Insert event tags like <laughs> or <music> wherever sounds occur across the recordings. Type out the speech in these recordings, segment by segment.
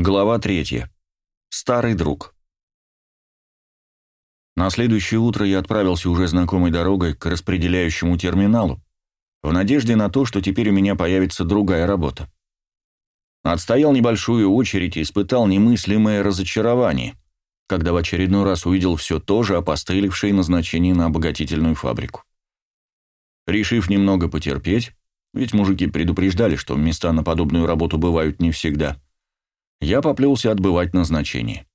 Глава третья. Старый друг. На следующее утро я отправился уже знакомой дорогой к распределяющему терминалу, в надежде на то, что теперь у меня появится другая работа. Отстоял небольшую очередь и испытал немыслимое разочарование, когда в очередной раз увидел все то же опостылевшее назначение на обогатительную фабрику. Решив немного потерпеть, ведь мужики предупреждали, что места на подобную работу бывают не всегда – я поплелся отбывать назначение.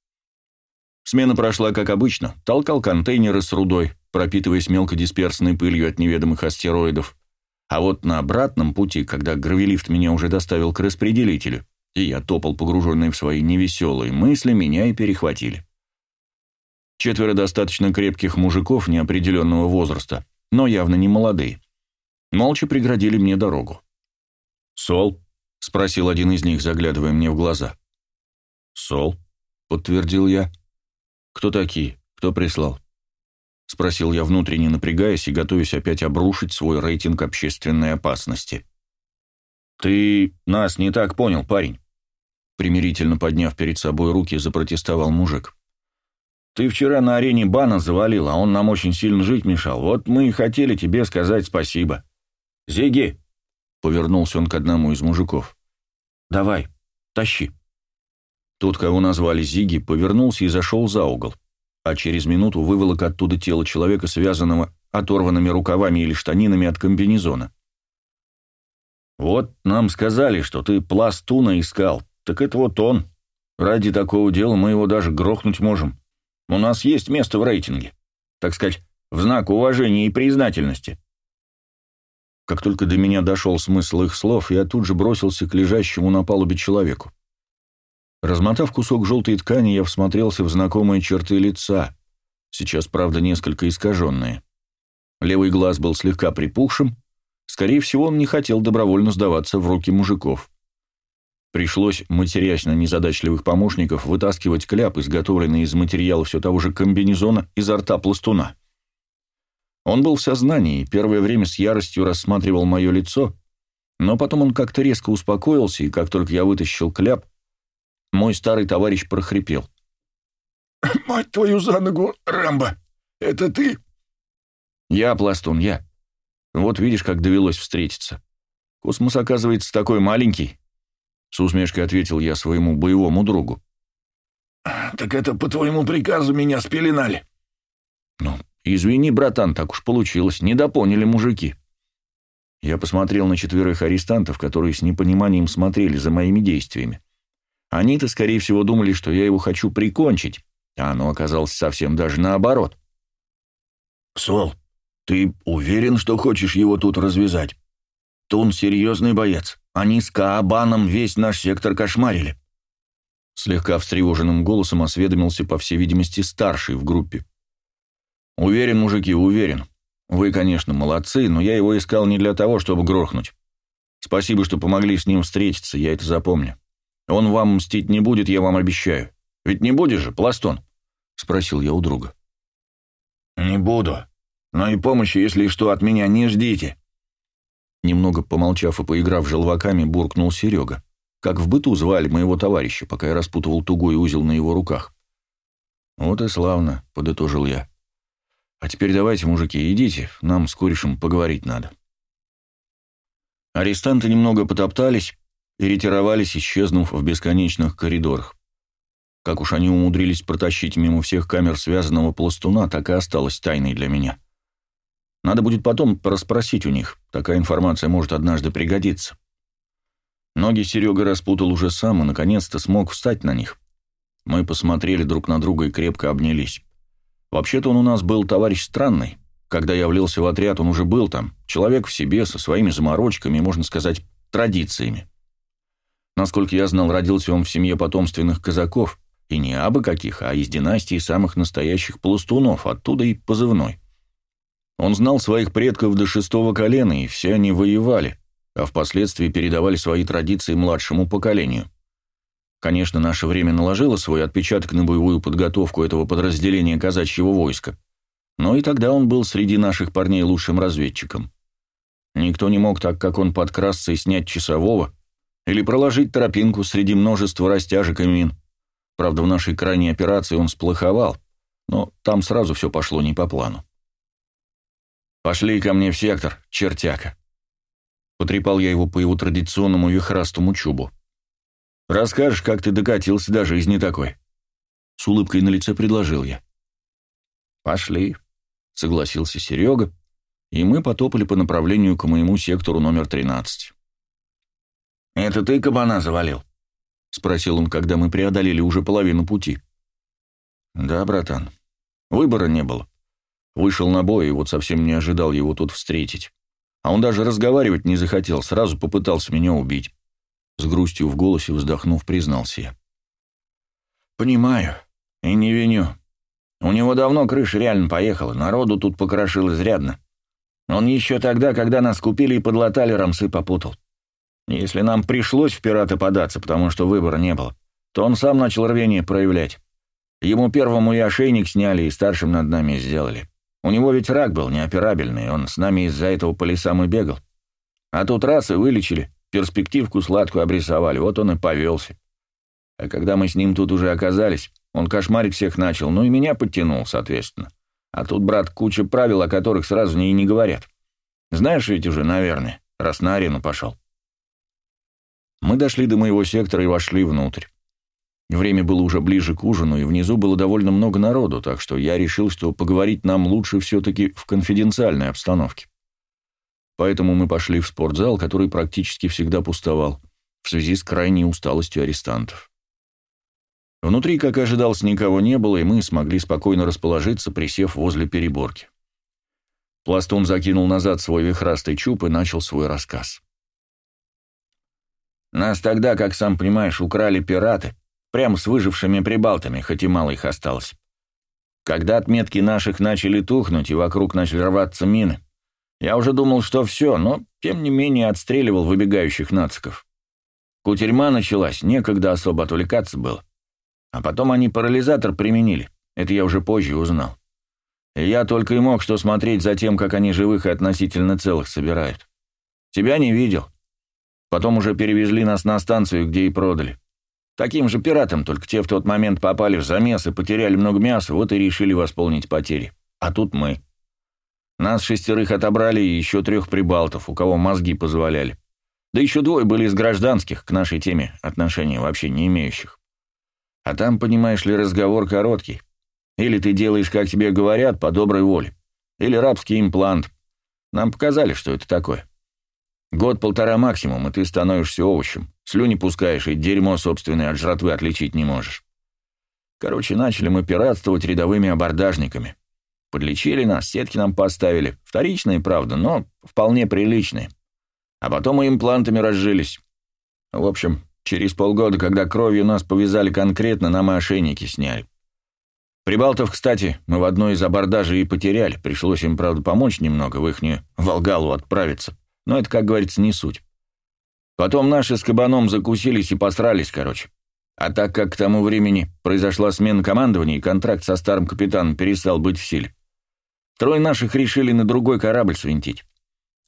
Смена прошла как обычно, толкал контейнеры с рудой, пропитываясь мелкодисперсной пылью от неведомых астероидов. А вот на обратном пути, когда гравилифт меня уже доставил к распределителю, и я топал погруженный в свои невеселые мысли, меня и перехватили. Четверо достаточно крепких мужиков неопределенного возраста, но явно не молодые. Молча преградили мне дорогу. «Сол?» — спросил один из них, заглядывая мне в глаза. «Сол», — подтвердил я. «Кто такие? Кто прислал?» — спросил я, внутренне напрягаясь и готовясь опять обрушить свой рейтинг общественной опасности. «Ты нас не так понял, парень», — примирительно подняв перед собой руки, запротестовал мужик. «Ты вчера на арене бана завалил, а он нам очень сильно жить мешал. Вот мы и хотели тебе сказать спасибо. Зиги!» — повернулся он к одному из мужиков. «Давай, тащи». Тот, кого назвали Зиги, повернулся и зашел за угол, а через минуту выволок оттуда тело человека, связанного оторванными рукавами или штанинами от комбинезона. «Вот нам сказали, что ты пластуна искал. Так это вот он. Ради такого дела мы его даже грохнуть можем. У нас есть место в рейтинге. Так сказать, в знак уважения и признательности». Как только до меня дошел смысл их слов, я тут же бросился к лежащему на палубе человеку. Размотав кусок желтой ткани, я всмотрелся в знакомые черты лица, сейчас, правда, несколько искаженные. Левый глаз был слегка припухшим, скорее всего, он не хотел добровольно сдаваться в руки мужиков. Пришлось, матерясь на незадачливых помощников, вытаскивать кляп, изготовленный из материала все того же комбинезона, изо рта пластуна. Он был в сознании и первое время с яростью рассматривал мое лицо, но потом он как-то резко успокоился, и как только я вытащил кляп, мой старый товарищ прохрипел. <laughs> «Мать твою за ногу, Рэмбо! Это ты?» «Я, Пластун, я. Вот видишь, как довелось встретиться. Космос, оказывается, такой маленький», — с усмешкой ответил я своему боевому другу. «Так это по твоему приказу меня спеленали?» «Ну, извини, братан, так уж получилось, недопоняли мужики». Я посмотрел на четверых арестантов, которые с непониманием смотрели за моими действиями. Они-то, скорее всего, думали, что я его хочу прикончить, а оно оказалось совсем даже наоборот. «Сол, ты уверен, что хочешь его тут развязать? Тун серьезный боец. Они с Каабаном весь наш сектор кошмарили». Слегка встревоженным голосом осведомился, по всей видимости, старший в группе. «Уверен, мужики, уверен. Вы, конечно, молодцы, но я его искал не для того, чтобы грохнуть. Спасибо, что помогли с ним встретиться, я это запомню. Он вам мстить не будет, я вам обещаю. Ведь не будешь же, Пластон?» — спросил я у друга. «Не буду. Но и помощи, если что, от меня не ждите». Немного помолчав и поиграв желваками, буркнул Серега. Как в быту звали моего товарища, пока я распутывал тугой узел на его руках. «Вот и славно», — подытожил я. «А теперь давайте, мужики, идите, нам с корешем поговорить надо». Арестанты немного потоптались, и ретировались, исчезнув в бесконечных коридорах. Как уж они умудрились протащить мимо всех камер связанного пластуна, так и осталось тайной для меня. Надо будет потом расспросить у них, такая информация может однажды пригодиться. Ноги Серега распутал уже сам и, наконец-то, смог встать на них. Мы посмотрели друг на друга и крепко обнялись. Вообще-то он у нас был товарищ странный. Когда я влился в отряд, он уже был там. Человек в себе, со своими заморочками, можно сказать, традициями. Насколько я знал, родился он в семье потомственных казаков, и не абы каких, а из династии самых настоящих пластунов, оттуда и позывной. Он знал своих предков до шестого колена, и все они воевали, а впоследствии передавали свои традиции младшему поколению. Конечно, наше время наложило свой отпечаток на боевую подготовку этого подразделения казачьего войска, но и тогда он был среди наших парней лучшим разведчиком. Никто не мог так, как он, подкрасться и снять часового, Или проложить тропинку среди множества растяжек и мин. Правда, в нашей крайней операции он сплоховал, но там сразу все пошло не по плану. «Пошли ко мне в сектор, чертяка!» Потрепал я его по его традиционному вихрастому чубу. «Расскажешь, как ты докатился до жизни такой?» С улыбкой на лице предложил я. «Пошли», — согласился Серега, и мы потопали по направлению к моему сектору номер 13. «Это ты кабана завалил?» — спросил он, когда мы преодолели уже половину пути. «Да, братан. Выбора не было. Вышел на бой, и вот совсем не ожидал его тут встретить. А он даже разговаривать не захотел, сразу попытался меня убить. С грустью в голосе вздохнув, признался я. «Понимаю. И не виню. У него давно крыша реально поехала, народу тут покрошил изрядно. Он еще тогда, когда нас купили и подлатали, рамсы попутал. Если нам пришлось в пираты податься, потому что выбора не было, то он сам начал рвение проявлять. Ему первому и ошейник сняли, и старшим над нами сделали. У него ведь рак был неоперабельный, он с нами из-за этого по лесам и бегал. А тут раз и вылечили, перспективку сладкую обрисовали, вот он и повелся. А когда мы с ним тут уже оказались, он кошмарить всех начал, ну и меня подтянул, соответственно. А тут, брат, куча правил, о которых сразу и не говорят. Знаешь ведь уже, наверное, раз на арену пошел. Мы дошли до моего сектора и вошли внутрь. Время было уже ближе к ужину, и внизу было довольно много народу, так что я решил, что поговорить нам лучше все-таки в конфиденциальной обстановке. Поэтому мы пошли в спортзал, который практически всегда пустовал, в связи с крайней усталостью арестантов. Внутри, как ожидалось, никого не было, и мы смогли спокойно расположиться, присев возле переборки. Пластун закинул назад свой вихрастый чуб и начал свой рассказ. «Нас тогда, как сам понимаешь, украли пираты, прямо с выжившими прибалтами, хоть и мало их осталось. Когда отметки наших начали тухнуть и вокруг начали рваться мины, я уже думал, что все, но, тем не менее, отстреливал выбегающих нациков. Кутерьма началась, некогда особо отвлекаться было. А потом они парализатор применили. Это я уже позже узнал. И я только и мог что смотреть за тем, как они живых и относительно целых собирают. Тебя не видел. Потом уже перевезли нас на станцию, где и продали. Таким же пиратам, только те в тот момент попали в замес и потеряли много мяса, вот и решили восполнить потери. А тут мы. Нас шестерых отобрали и еще трех прибалтов, у кого мозги позволяли. Да еще двое были из гражданских, к нашей теме отношения вообще не имеющих. А там, понимаешь ли, разговор короткий. Или ты делаешь, как тебе говорят, по доброй воле. Или рабский имплант. Нам показали, что это такое. Год-полтора максимум, и ты становишься овощем. Слюни пускаешь, и дерьмо собственное от жратвы отличить не можешь. Короче, начали мы пиратствовать рядовыми абордажниками. Подлечили нас, сетки нам поставили. Вторичные, правда, но вполне приличные. А потом мы имплантами разжились. В общем, Через полгода, когда кровью нас повязали конкретно, нам и ошейники сняли. Прибалтов, кстати, мы в одной из абордажей и потеряли. Пришлось им, правда, помочь немного, в ихнюю Волгалу отправиться. Но это, как говорится, не суть. Потом наши с кабаном закусились и посрались, короче. А так как к тому времени произошла смена командования и контракт со старым капитаном перестал быть в силе, трое наших решили на другой корабль свинтить.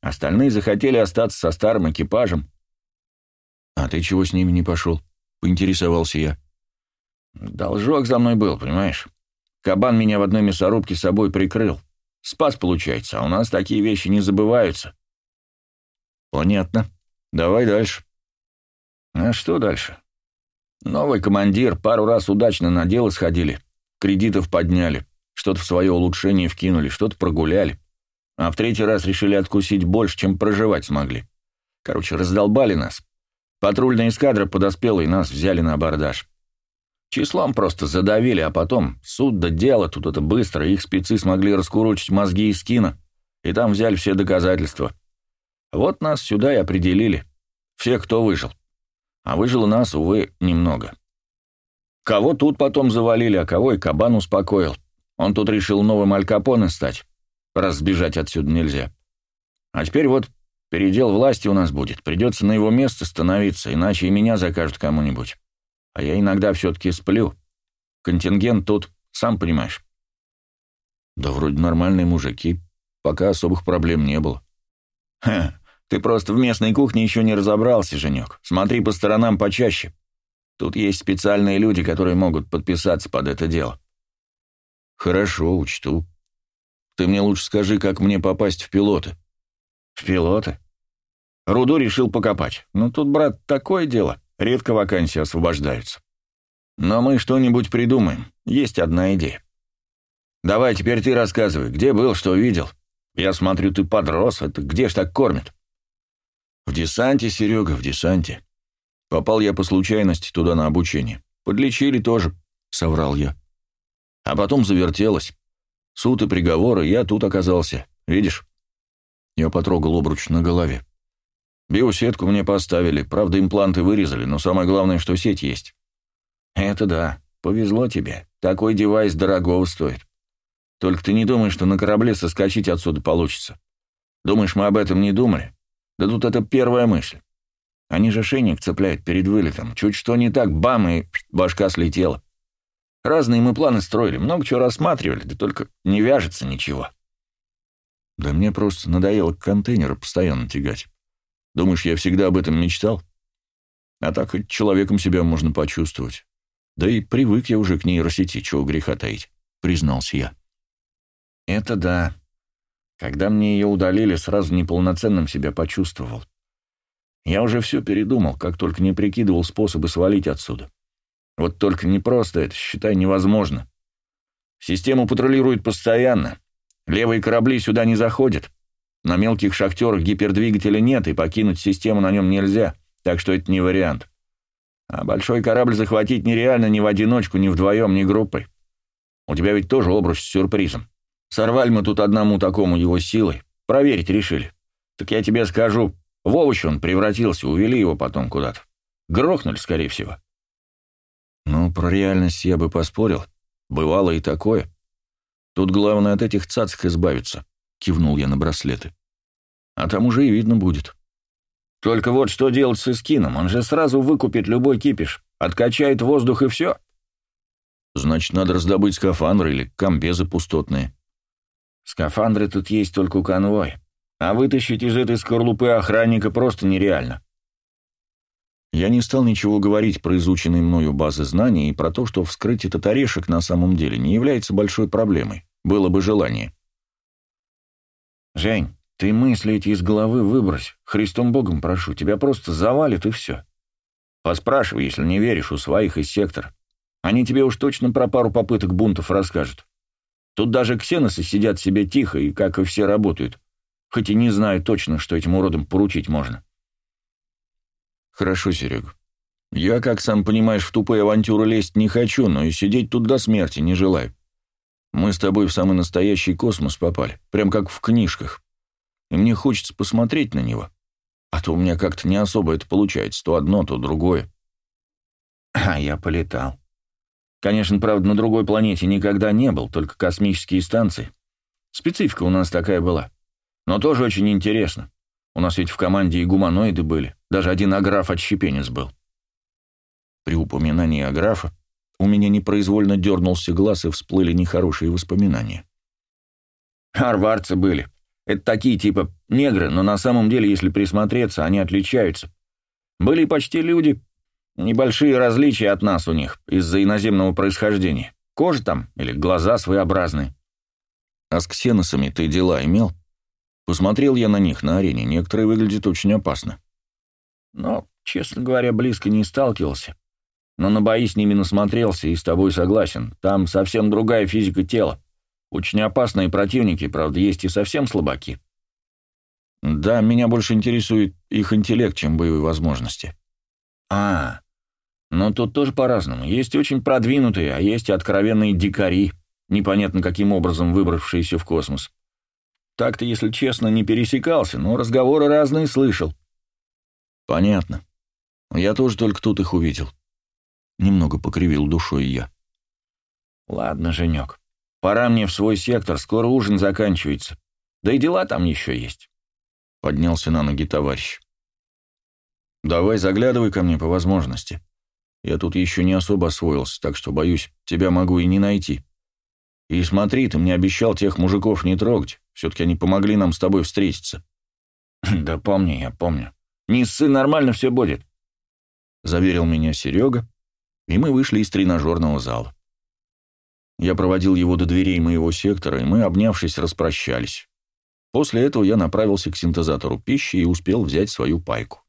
Остальные захотели остаться со старым экипажем, «А ты чего с ними не пошел?» — поинтересовался я. «Должок за мной был, понимаешь? Кабан меня в одной мясорубке с собой прикрыл. Спас, получается, а у нас такие вещи не забываются». «Понятно. Давай дальше». «А что дальше?» «Новый командир, пару раз удачно на дело сходили, кредитов подняли, что-то в свое улучшение вкинули, что-то прогуляли, а в третий раз решили откусить больше, чем проживать смогли. Короче, раздолбали нас, Патрульная эскадра подоспела и нас взяли на абордаж. Числом просто задавили, а потом суд да дело, тут это быстро, их спецы смогли раскурочить мозги из кино, и там взяли все доказательства. Вот нас сюда и определили. Всех, кто выжил. А выжило нас, увы, немного. Кого тут потом завалили, а кого и кабан успокоил. Он тут решил новым Аль стать, раз сбежать отсюда нельзя. А теперь вот Передел власти у нас будет, придется на его место становиться, иначе и меня закажут кому-нибудь. А я иногда все-таки сплю. Контингент тут, сам понимаешь. Да вроде нормальные мужики, пока особых проблем не было. Ха, Ты просто в местной кухне еще не разобрался, Женек. Смотри по сторонам почаще. Тут есть специальные люди, которые могут подписаться под это дело. Хорошо, учту. Ты мне лучше скажи, как мне попасть в пилоты. В пилоты? Руду решил покопать. Ну тут, брат, такое дело. Редко вакансии освобождаются. Но мы что-нибудь придумаем. Есть одна идея. Давай, теперь ты рассказывай, где был, что видел. Я смотрю, ты подрос, это где ж так кормят? В десанте, Серега, в десанте. Попал я по случайности туда на обучение. Подлечили тоже, соврал я. А потом завертелось. Суд и приговоры, я тут оказался. Видишь? Я потрогал обруч на голове. Биосетку мне поставили, правда, импланты вырезали, но самое главное, что сеть есть. Это да, повезло тебе. Такой девайс дорогого стоит. Только ты не думаешь, что на корабле соскочить отсюда получится. Думаешь, мы об этом не думали? Да тут это первая мысль. Они же шейник цепляют перед вылетом. Чуть что не так, бам, и башка слетела. Разные мы планы строили, много чего рассматривали, да только не вяжется ничего. Да мне просто надоело контейнеры постоянно тягать. Думаешь, я всегда об этом мечтал? А так хоть человеком себя можно почувствовать. Да и привык я уже к нейросети, чего греха таить, признался я. Это да. Когда мне ее удалили, сразу неполноценным себя почувствовал. Я уже все передумал, как только не прикидывал способы свалить отсюда. Вот только не просто это, считай, невозможно. Систему патрулируют постоянно. Левые корабли сюда не заходят. На мелких шахтерах гипердвигателя нет, и покинуть систему на нем нельзя, так что это не вариант. А большой корабль захватить нереально ни в одиночку, ни вдвоем, ни группой. У тебя ведь тоже обруч с сюрпризом. Сорвали мы тут одному такому его силой. Проверить решили. Так я тебе скажу, в овощ он превратился, увели его потом куда-то. Грохнули, скорее всего. Ну, про реальность я бы поспорил. Бывало и такое. Тут главное от этих цацк избавиться, кивнул я на браслеты. А там уже и видно будет. Только вот что делать с Искином? Он же сразу выкупит любой кипиш, откачает воздух и все. Значит, надо раздобыть скафандры или комбезы пустотные. Скафандры тут есть только у конвоя. А вытащить из этой скорлупы охранника просто нереально. Я не стал ничего говорить про изученные мною базы знаний и про то, что вскрытие татарешек на самом деле не является большой проблемой. Было бы желание. «Жень, ты мысли эти из головы выбрось. Христом Богом прошу, тебя просто завалит и все. Поспрашивай, если не веришь, у своих из сектора. Они тебе уж точно про пару попыток бунтов расскажут. Тут даже ксеносы сидят себе тихо и, как и все, работают хоть и не знаю точно, что этим уродам поручить можно. Хорошо, Серега. Я, как сам понимаешь, в тупые авантюры лезть не хочу, но и сидеть тут до смерти не желаю. Мы с тобой в самый настоящий космос попали, прям как в книжках. И мне хочется посмотреть на него. А то у меня как-то не особо это получается, то одно, то другое. А я полетал. Конечно, правда, на другой планете никогда не был, только космические станции. Специфика у нас такая была. Но тоже очень интересно. У нас ведь в команде и гуманоиды были. Даже один аграф-отщепенец был. При упоминании аграфа у меня непроизвольно дернулся глаз и всплыли нехорошие воспоминания. Арварцы были. Это такие типа негры, но на самом деле, если присмотреться, они отличаются. Были почти люди. Небольшие различия от нас у них из-за иноземного происхождения. Кожа там или глаза своеобразные. А с ксеносами ты дела имел? — Посмотрел я на них на арене, некоторые выглядят очень опасно. Но, честно говоря, близко не сталкивался. Но на бои с ними насмотрелся и с тобой согласен. Там совсем другая физика тела. Очень опасные противники, правда, есть и совсем слабаки. Да, меня больше интересует их интеллект, чем боевые возможности. А, но тут тоже по-разному. Есть очень продвинутые, а есть и откровенные дикари, непонятно каким образом выбравшиеся в космос. Так-то, если честно, не пересекался, но разговоры разные слышал. Понятно. Я тоже только тут их увидел. Немного покривил душой я. Ладно, Женек, пора мне в свой сектор, скоро ужин заканчивается. Да и дела там еще есть. Поднялся на ноги товарищ. Давай заглядывай ко мне по возможности. Я тут еще не особо освоился, так что, боюсь, тебя могу и не найти. И смотри, ты мне обещал тех мужиков не трогать. Все-таки они помогли нам с тобой встретиться. <clears throat> «Да помню я, помню. Не ссы, нормально все будет», — заверил меня Серега, и мы вышли из тренажерного зала. Я проводил его до дверей моего сектора, и мы, обнявшись, распрощались. После этого я направился к синтезатору пищи и успел взять свою пайку.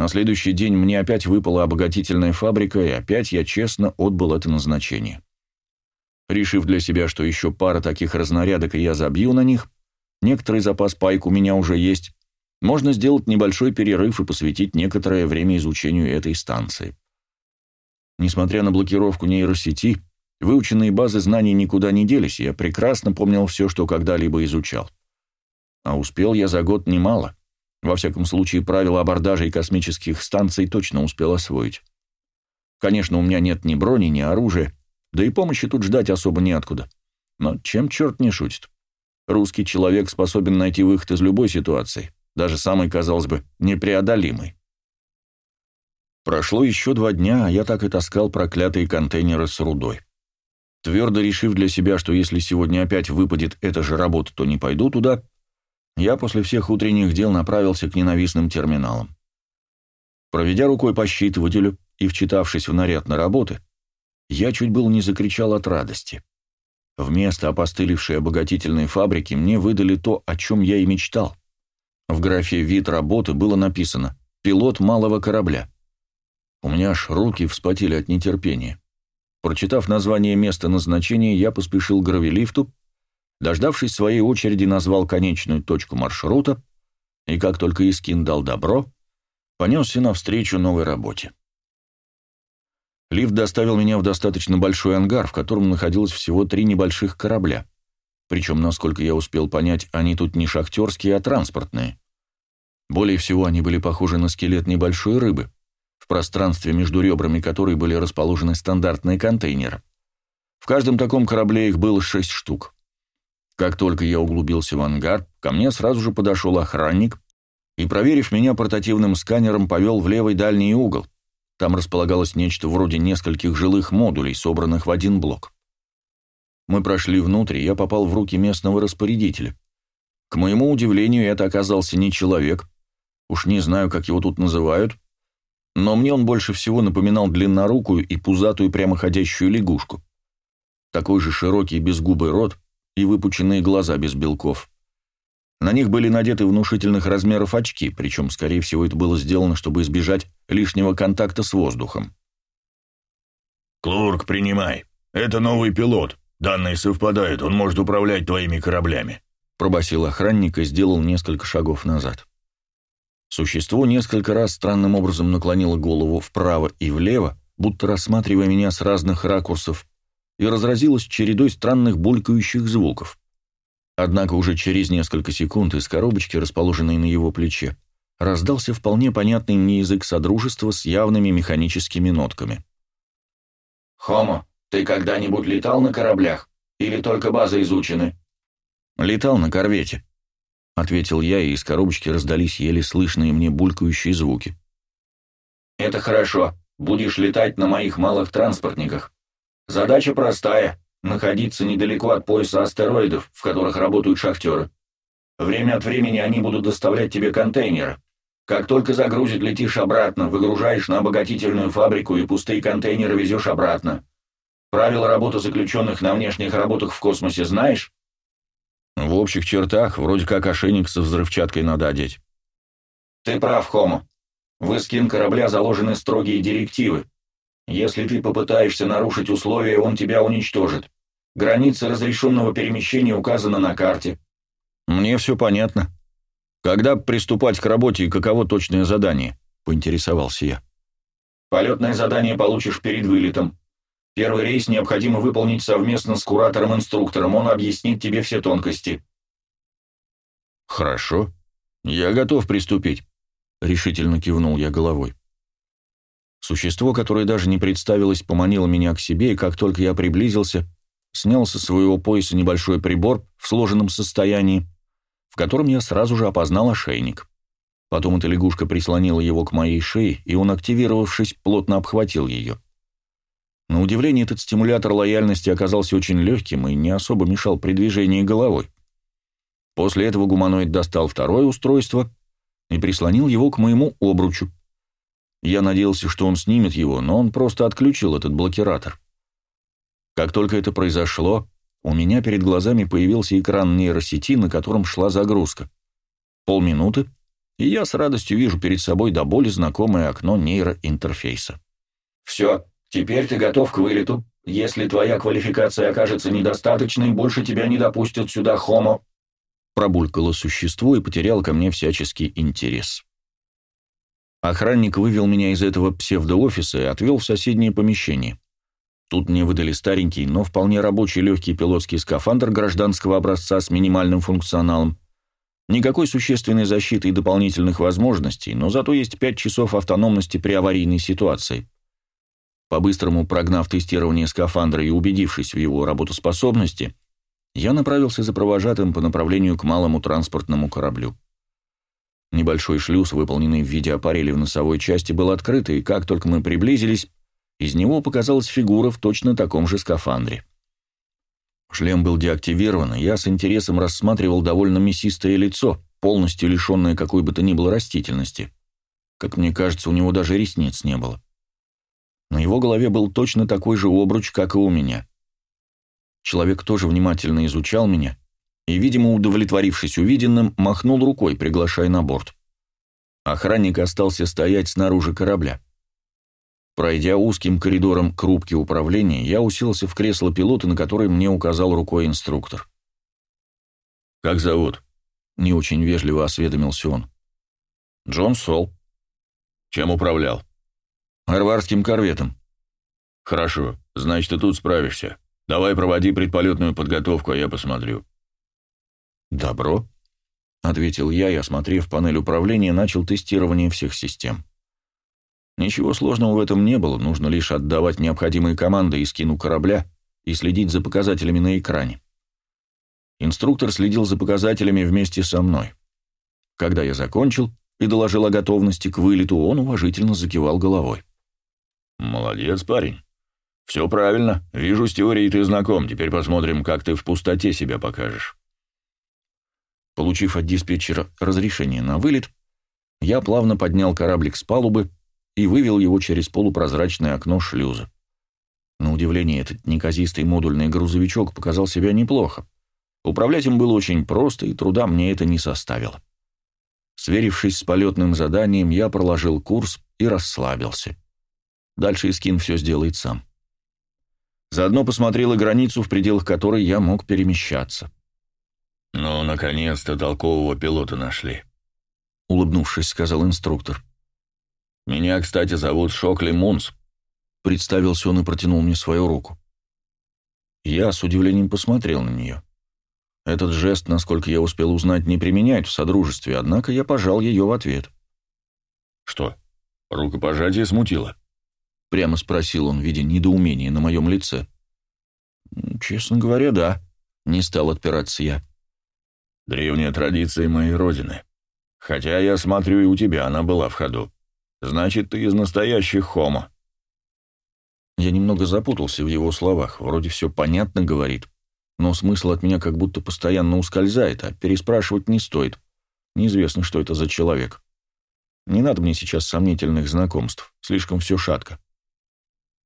На следующий день мне опять выпала обогатительная фабрика, и опять я честно отбыл это назначение. Решив для себя, что еще пара таких разнарядок, и я забью на них, некоторый запас пайк у меня уже есть, можно сделать небольшой перерыв и посвятить некоторое время изучению этой станции. Несмотря на блокировку нейросети, выученные базы знаний никуда не делись, и я прекрасно помнил все, что когда-либо изучал. А успел я за год немало. Во всяком случае, правила абордажа и космических станций точно успел освоить. Конечно, у меня нет ни брони, ни оружия, да и помощи тут ждать особо неоткуда. Но чем черт не шутит? Русский человек способен найти выход из любой ситуации, даже самой, казалось бы, непреодолимой. Прошло еще два дня, а я так и таскал проклятые контейнеры с рудой. Твердо решив для себя, что если сегодня опять выпадет эта же работа, то не пойду туда, я после всех утренних дел направился к ненавистным терминалам. Проведя рукой по считывателю и вчитавшись в наряд на работы, я чуть было не закричал от радости. Вместо опостылевшей обогатительной фабрики мне выдали то, о чем я и мечтал. В графе «Вид работы» было написано «Пилот малого корабля». У меня аж руки вспотели от нетерпения. Прочитав название места назначения, я поспешил к гравилифту, дождавшись своей очереди, назвал конечную точку маршрута, и как только Искин дал добро, понесся навстречу новой работе. Лифт доставил меня в достаточно большой ангар, в котором находилось всего три небольших корабля. Причем, насколько я успел понять, они тут не шахтерские, а транспортные. Более всего, они были похожи на скелет небольшой рыбы, в пространстве между ребрами которой были расположены стандартные контейнеры. В каждом таком корабле их было шесть штук. Как только я углубился в ангар, ко мне сразу же подошел охранник и, проверив меня портативным сканером, повел в левый дальний угол, там располагалось нечто вроде нескольких жилых модулей, собранных в один блок. Мы прошли внутрь, и я попал в руки местного распорядителя. К моему удивлению, это оказался не человек. Уж не знаю, как его тут называют, но мне он больше всего напоминал длиннорукую и пузатую прямоходящую лягушку. Такой же широкий безгубый рот и выпученные глаза без белков. На них были надеты внушительных размеров очки, причем, скорее всего, это было сделано, чтобы избежать лишнего контакта с воздухом. «Клурк, принимай. Это новый пилот. Данные совпадают, он может управлять твоими кораблями», пробасил охранник и сделал несколько шагов назад. Существо несколько раз странным образом наклонило голову вправо и влево, будто рассматривая меня с разных ракурсов, и разразилось чередой странных булькающих звуков. Однако уже через несколько секунд из коробочки, расположенной на его плече, раздался вполне понятный мне язык содружества с явными механическими нотками. «Хомо, ты когда-нибудь летал на кораблях? Или только базы изучены?» «Летал на корвете», — ответил я, и из коробочки раздались еле слышные мне булькающие звуки. «Это хорошо. Будешь летать на моих малых транспортниках. Задача простая находиться недалеко от пояса астероидов, в которых работают шахтеры. Время от времени они будут доставлять тебе контейнеры. Как только загрузит, летишь обратно, выгружаешь на обогатительную фабрику и пустые контейнеры везешь обратно. Правила работы заключенных на внешних работах в космосе знаешь? В общих чертах, вроде как ошейник со взрывчаткой надо одеть. Ты прав, Хомо. В эскин корабля заложены строгие директивы, если ты попытаешься нарушить условия, он тебя уничтожит. Граница разрешенного перемещения указана на карте. Мне все понятно. Когда приступать к работе и каково точное задание? Поинтересовался я. Полетное задание получишь перед вылетом. Первый рейс необходимо выполнить совместно с куратором-инструктором, он объяснит тебе все тонкости. Хорошо. Я готов приступить, решительно кивнул я головой. Существо, которое даже не представилось, поманило меня к себе, и как только я приблизился, снял со своего пояса небольшой прибор в сложенном состоянии, в котором я сразу же опознал ошейник. Потом эта лягушка прислонила его к моей шее, и он, активировавшись, плотно обхватил ее. На удивление, этот стимулятор лояльности оказался очень легким и не особо мешал при движении головой. После этого гуманоид достал второе устройство и прислонил его к моему обручу. Я надеялся, что он снимет его, но он просто отключил этот блокиратор. Как только это произошло, у меня перед глазами появился экран нейросети, на котором шла загрузка. Полминуты, и я с радостью вижу перед собой до боли знакомое окно нейроинтерфейса. «Все, теперь ты готов к вылету. Если твоя квалификация окажется недостаточной, больше тебя не допустят сюда, Хомо», пробулькало существо и потерял ко мне всяческий интерес. Охранник вывел меня из этого псевдоофиса и отвел в соседнее помещение. Тут мне выдали старенький, но вполне рабочий легкий пилотский скафандр гражданского образца с минимальным функционалом. Никакой существенной защиты и дополнительных возможностей, но зато есть 5 часов автономности при аварийной ситуации. По-быстрому прогнав тестирование скафандра и убедившись в его работоспособности, я направился за провожатым по направлению к малому транспортному кораблю. Небольшой шлюз, выполненный в виде аппарели в носовой части, был открыт, и как только мы приблизились, из него показалась фигура в точно таком же скафандре. Шлем был деактивирован, и я с интересом рассматривал довольно мясистое лицо, полностью лишенное какой бы то ни было растительности. Как мне кажется, у него даже ресниц не было. На его голове был точно такой же обруч, как и у меня. Человек тоже внимательно изучал меня и, видимо, удовлетворившись увиденным, махнул рукой, приглашая на борт. Охранник остался стоять снаружи корабля. Пройдя узким коридором к рубке управления, я уселся в кресло пилота, на которое мне указал рукой инструктор. «Как зовут?» — не очень вежливо осведомился он. «Джон Сол». «Чем управлял?» «Арварским корветом». «Хорошо, значит, ты тут справишься. Давай проводи предполетную подготовку, а я посмотрю». «Добро», — ответил я и, осмотрев панель управления, начал тестирование всех систем. Ничего сложного в этом не было, нужно лишь отдавать необходимые команды и скину корабля и следить за показателями на экране. Инструктор следил за показателями вместе со мной. Когда я закончил и доложил о готовности к вылету, он уважительно закивал головой. «Молодец, парень. «Все правильно. Вижу, с теорией ты знаком. Теперь посмотрим, как ты в пустоте себя покажешь». Получив от диспетчера разрешение на вылет, я плавно поднял кораблик с палубы и вывел его через полупрозрачное окно шлюза. На удивление, этот неказистый модульный грузовичок показал себя неплохо. Управлять им было очень просто, и труда мне это не составило. Сверившись с полетным заданием, я проложил курс и расслабился. Дальше Искин все сделает сам. Заодно посмотрел и границу, в пределах которой я мог перемещаться. «Ну, наконец-то толкового пилота нашли», — улыбнувшись, сказал инструктор. «Меня, кстати, зовут Шокли Мунс», — представился он и протянул мне свою руку. Я с удивлением посмотрел на нее. Этот жест, насколько я успел узнать, не применяют в Содружестве, однако я пожал ее в ответ. «Что, рукопожатие смутило?» Прямо спросил он, видя недоумение на моем лице. «Честно говоря, да», — не стал отпираться я. «Древняя традиция моей родины. Хотя я смотрю, и у тебя она была в ходу. Значит, ты из настоящих хомо». Я немного запутался в его словах. Вроде все понятно говорит, но смысл от меня как будто постоянно ускользает, а переспрашивать не стоит. Неизвестно, что это за человек. Не надо мне сейчас сомнительных знакомств, слишком все шатко.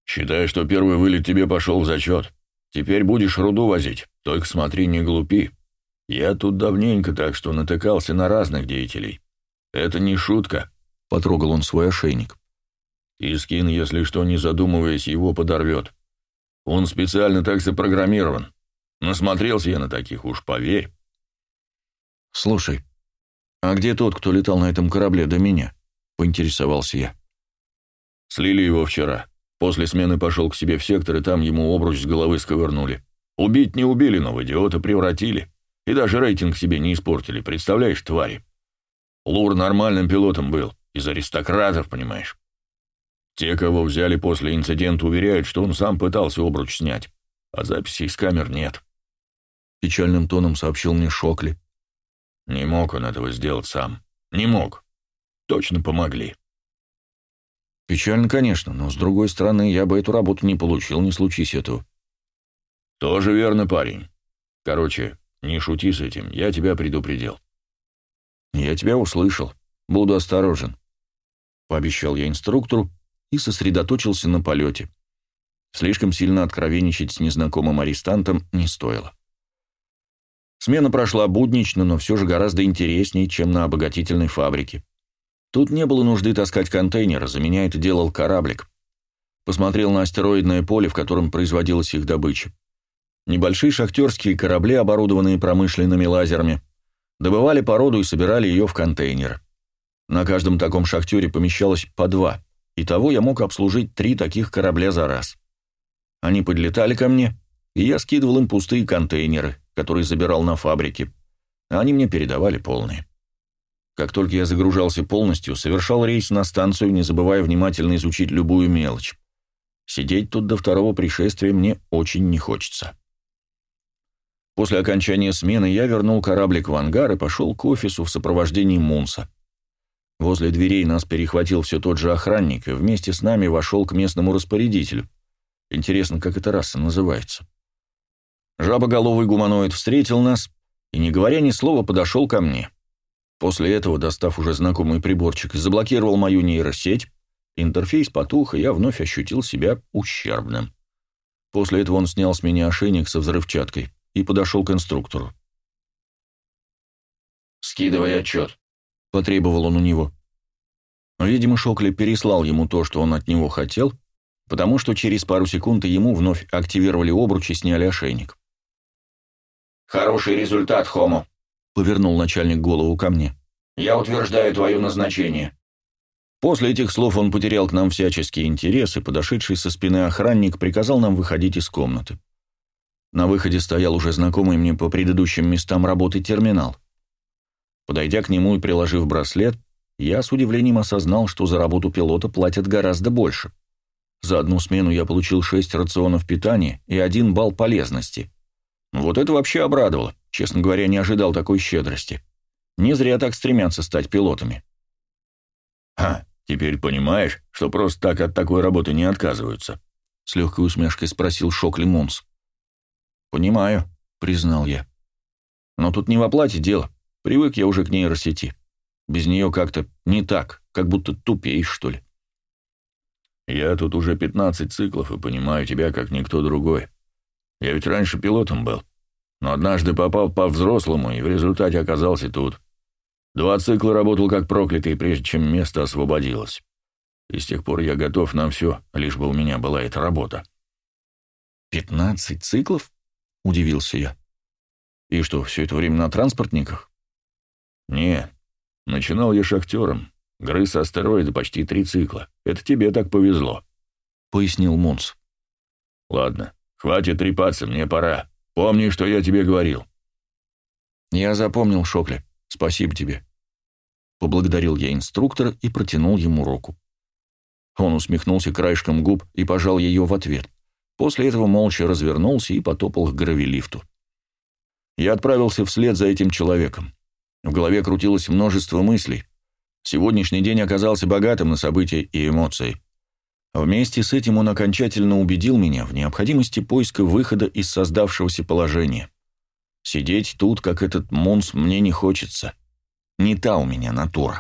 «Считай, что первый вылет тебе пошел в зачет. Теперь будешь руду возить, только смотри, не глупи. Я тут давненько, так что натыкался на разных деятелей. Это не шутка», — потрогал он свой ошейник. «Искин, если что, не задумываясь, его подорвет. Он специально так запрограммирован. Насмотрелся я на таких, уж поверь». «Слушай, а где тот, кто летал на этом корабле до меня?» — поинтересовался я. «Слили его вчера. После смены пошел к себе в сектор, и там ему обруч с головы сковырнули. Убить не убили, но в идиота превратили. И даже рейтинг себе не испортили, представляешь, твари. Лур нормальным пилотом был, из аристократов, понимаешь. Те, кого взяли после инцидента, уверяют, что он сам пытался обруч снять, а записей с камер нет. Печальным тоном сообщил мне Шокли. Не мог он этого сделать сам. Не мог. Точно помогли. Печально, конечно, но с другой стороны, я бы эту работу не получил, не случись этого. Тоже верно, парень. Короче, Не шути с этим, я тебя предупредил. Я тебя услышал. Буду осторожен. Пообещал я инструктору и сосредоточился на полете. Слишком сильно откровенничать с незнакомым арестантом не стоило. Смена прошла буднично, но все же гораздо интереснее, чем на обогатительной фабрике. Тут не было нужды таскать контейнеры, за меня это делал кораблик. Посмотрел на астероидное поле, в котором производилась их добыча. Небольшие шахтерские корабли, оборудованные промышленными лазерами, добывали породу и собирали ее в контейнер. На каждом таком шахтере помещалось по два, и того я мог обслужить три таких корабля за раз. Они подлетали ко мне, и я скидывал им пустые контейнеры, которые забирал на фабрике, они мне передавали полные. Как только я загружался полностью, совершал рейс на станцию, не забывая внимательно изучить любую мелочь. Сидеть тут до второго пришествия мне очень не хочется. После окончания смены я вернул кораблик в ангар и пошел к офису в сопровождении Мунса. Возле дверей нас перехватил все тот же охранник и вместе с нами вошел к местному распорядителю. Интересно, как эта раса называется. Жабоголовый гуманоид встретил нас и, не говоря ни слова, подошел ко мне. После этого, достав уже знакомый приборчик, заблокировал мою нейросеть, интерфейс потух, и я вновь ощутил себя ущербным. После этого он снял с меня ошейник со взрывчаткой и подошел к инструктору. «Скидывай отчет», — потребовал он у него. Видимо, Шокли переслал ему то, что он от него хотел, потому что через пару секунд ему вновь активировали обруч и сняли ошейник. «Хороший результат, Хомо», — повернул начальник голову ко мне. «Я утверждаю твое назначение». После этих слов он потерял к нам всяческий интерес, и подошедший со спины охранник приказал нам выходить из комнаты. На выходе стоял уже знакомый мне по предыдущим местам работы терминал. Подойдя к нему и приложив браслет, я с удивлением осознал, что за работу пилота платят гораздо больше. За одну смену я получил 6 рационов питания и один балл полезности. Вот это вообще обрадовало. Честно говоря, не ожидал такой щедрости. Не зря так стремятся стать пилотами. «Ха, теперь понимаешь, что просто так от такой работы не отказываются?» С легкой усмешкой спросил Шокли Монс. «Понимаю», — признал я. «Но тут не в оплате дело. Привык я уже к нейросети. Без нее как-то не так, как будто тупеешь, что ли». «Я тут уже 15 циклов и понимаю тебя, как никто другой. Я ведь раньше пилотом был, но однажды попал по-взрослому и в результате оказался тут. Два цикла работал как проклятый, прежде чем место освободилось. И с тех пор я готов на все, лишь бы у меня была эта работа». «Пятнадцать циклов?» — удивился я. «И что, все это время на транспортниках?» «Не, начинал я шахтером. Грыз астероиды почти три цикла. Это тебе так повезло», — пояснил Мунс. «Ладно, хватит трепаться, мне пора. Помни, что я тебе говорил». «Я запомнил, Шокли. Спасибо тебе». Поблагодарил я инструктора и протянул ему руку. Он усмехнулся краешком губ и пожал ее в ответ. После этого молча развернулся и потопал к гравилифту. Я отправился вслед за этим человеком. В голове крутилось множество мыслей. Сегодняшний день оказался богатым на события и эмоции. Вместе с этим он окончательно убедил меня в необходимости поиска выхода из создавшегося положения. Сидеть тут, как этот Мунс, мне не хочется. Не та у меня натура.